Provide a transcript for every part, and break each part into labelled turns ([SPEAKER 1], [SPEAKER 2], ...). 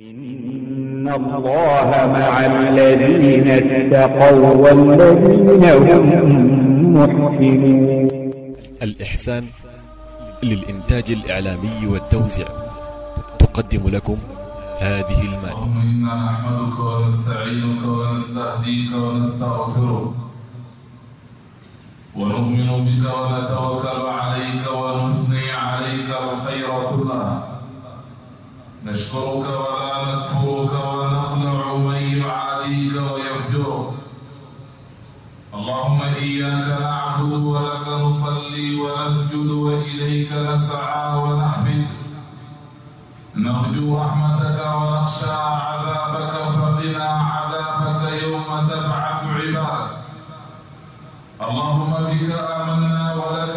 [SPEAKER 1] إن الله مع الذين اتقوا والذين هم محسنون
[SPEAKER 2] الإحسان للإنتاج الإعلامي والتوزيع تقدم لكم هذه المادة.
[SPEAKER 3] إنا نحمدك ونستعينك ونستهديك ونستغفرك ونؤمن بك ونتوكل عليك ونثني عليك الخير كله. نشكرك ولا نكفرك ونخلع من يعاديك ويفجرك. اللهم إياك نعبد ولك نصلي ونسجد وإليك نسعى ونحفظ نرجو رحمتك ونخشى عذابك فقنا عذابك يوم تبعث عبادك. اللهم بك آمنا ولك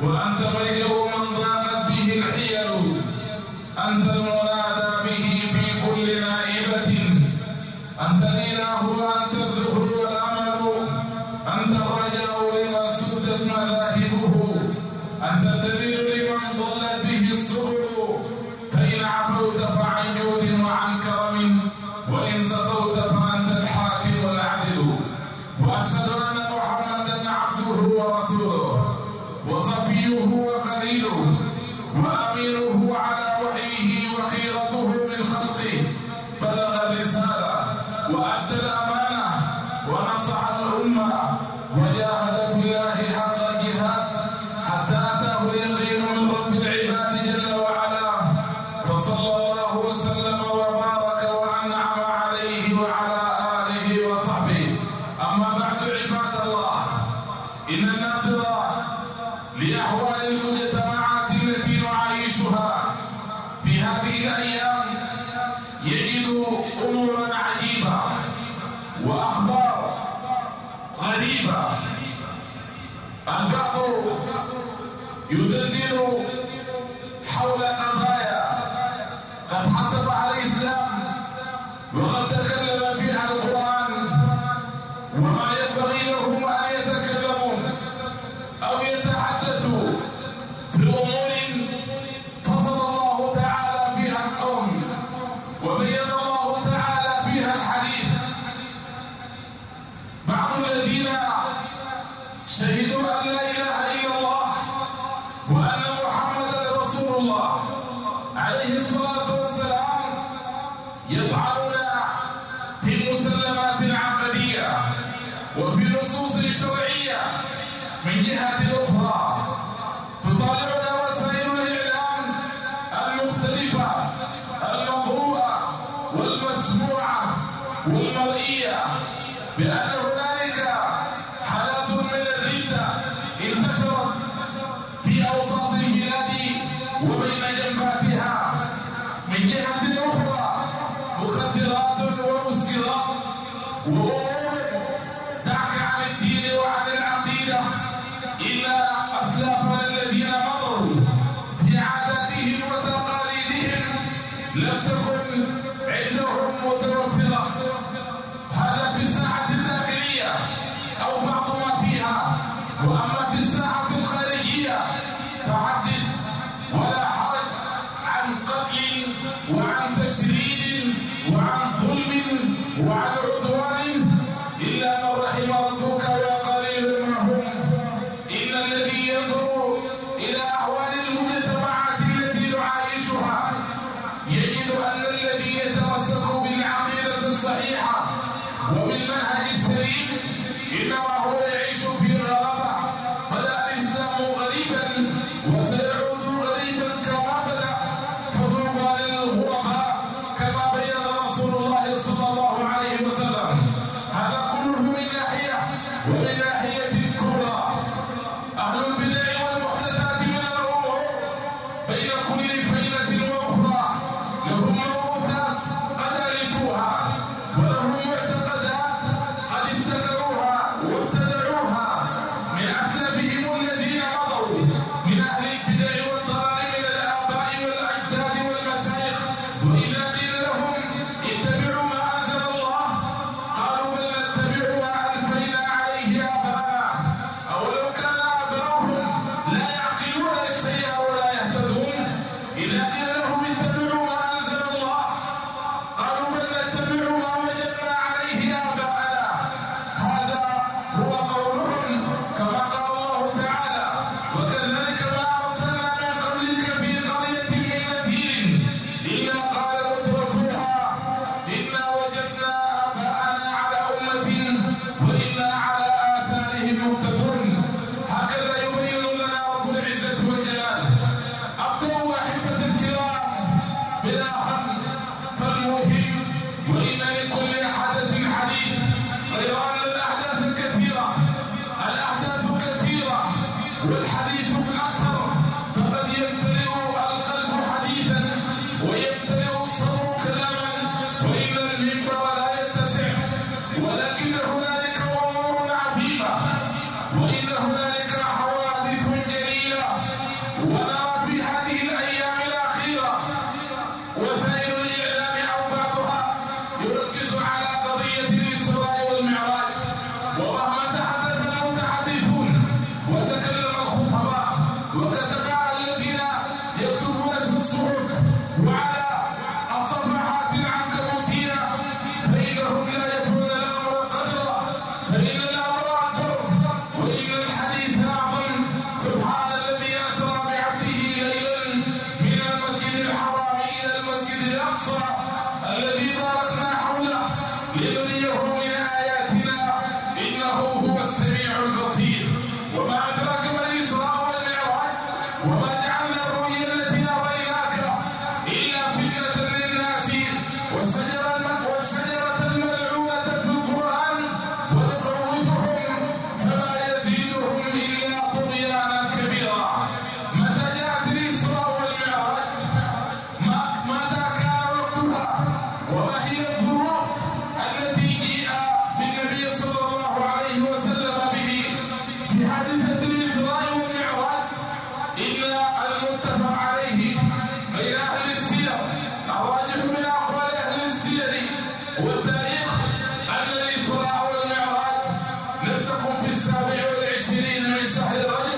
[SPEAKER 3] quanta manhã يعيشها في هذه الأيام يجد أمورا عجيبة وأخبار غريبة. البعض يدندن حول قضايا. قد حسب على الإسلام وقد والمرئية بأن هنالك شهر رجب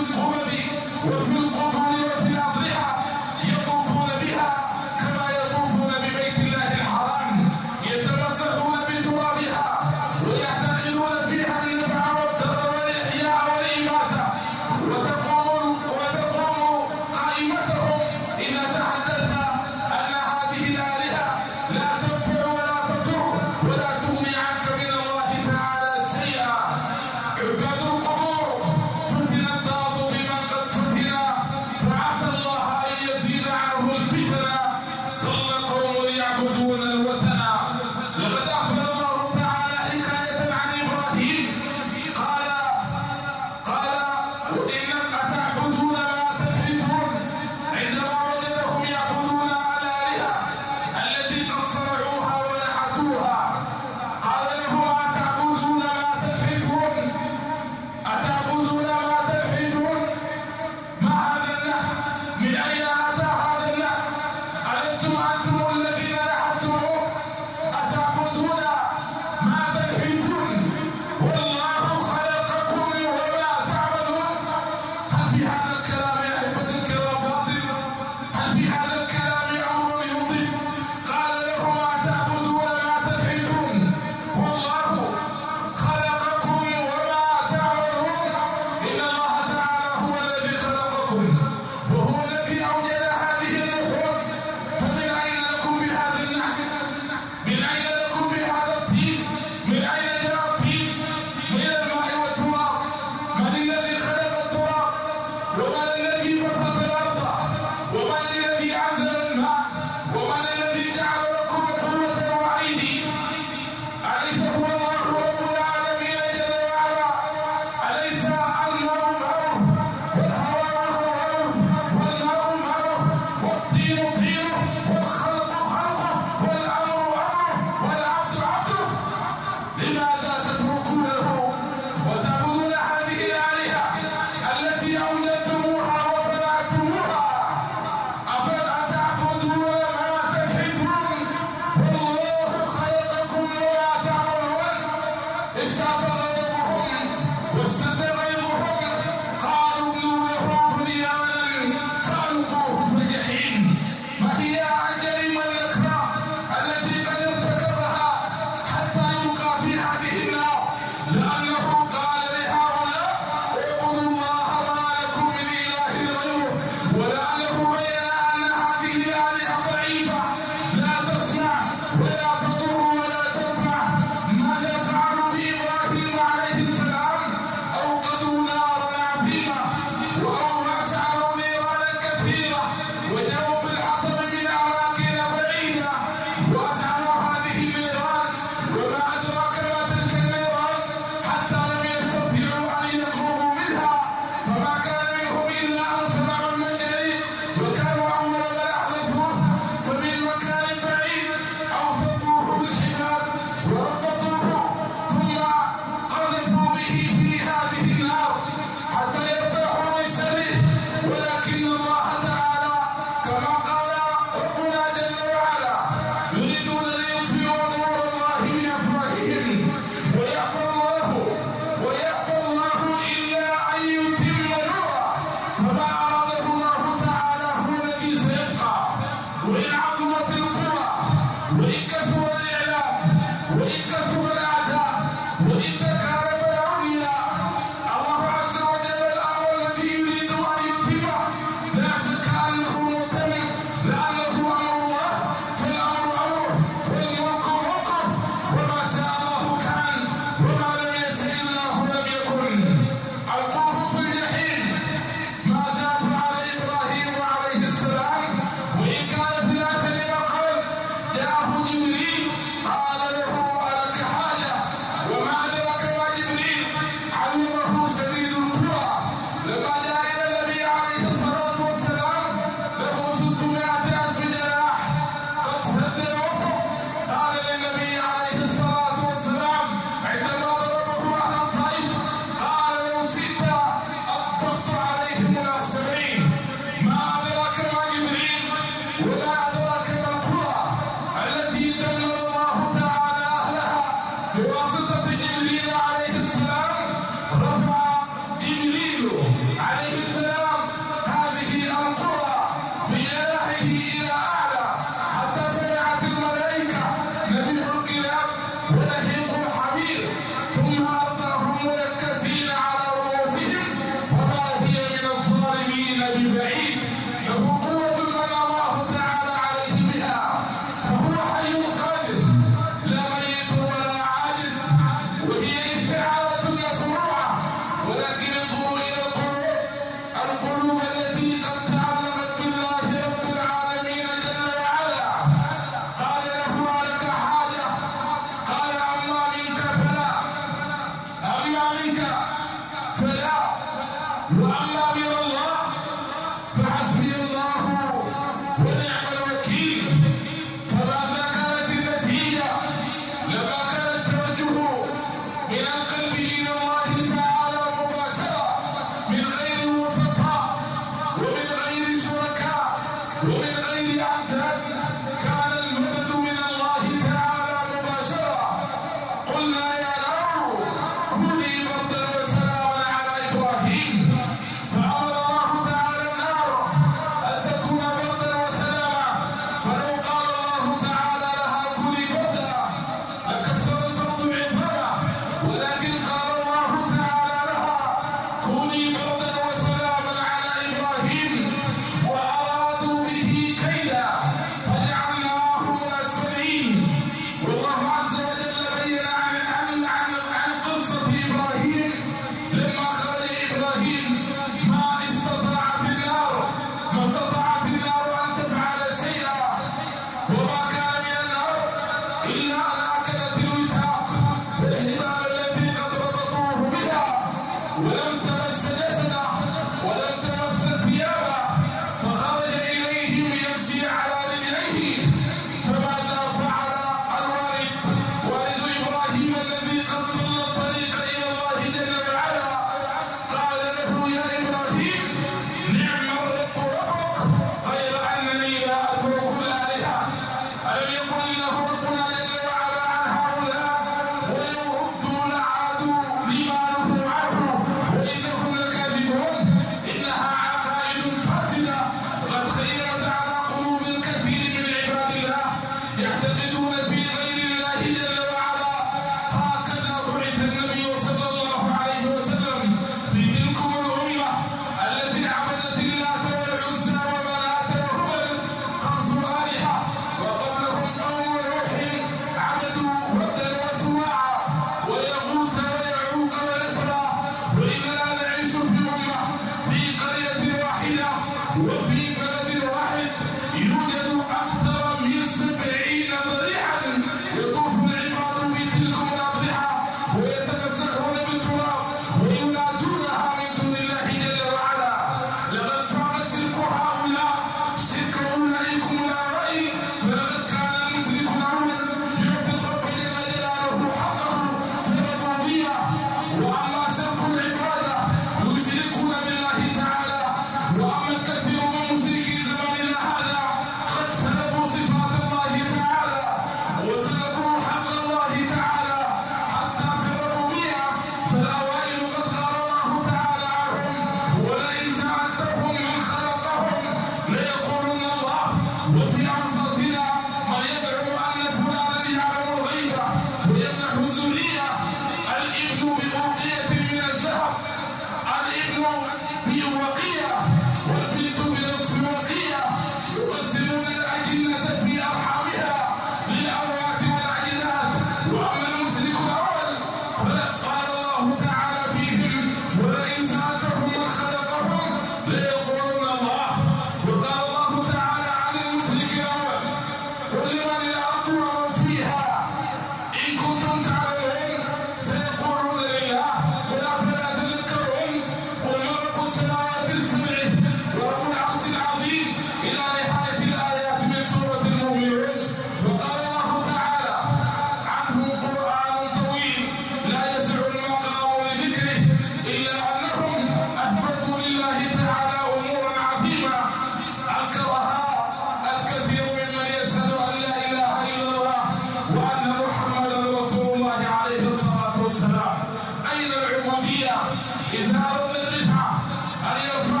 [SPEAKER 3] Adios.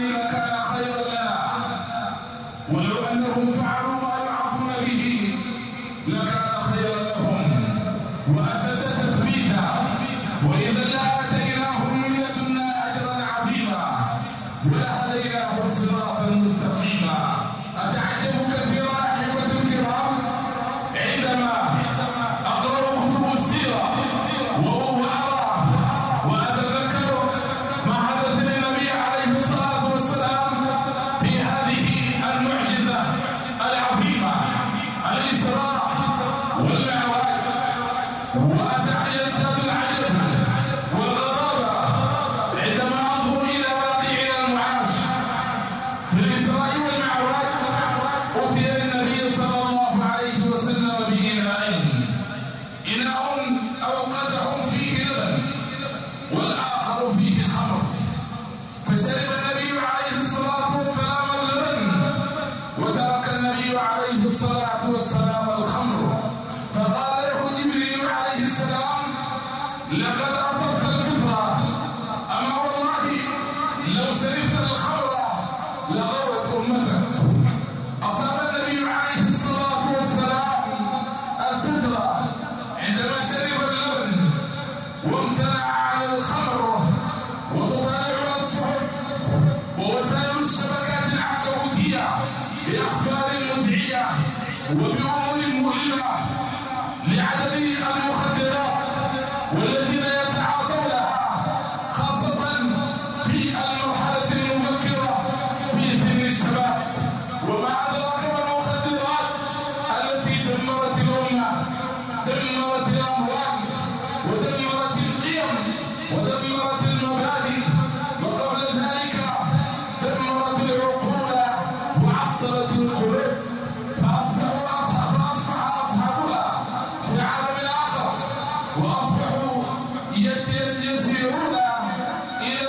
[SPEAKER 3] Аминь. النبي عليه الصلاة والسلام الخمر. فقال له جبريل عليه السلام لقد أصبت الفطرة أما والله لو شربت الخمر لغرت أمتك. وأصبحوا يسيرون إلى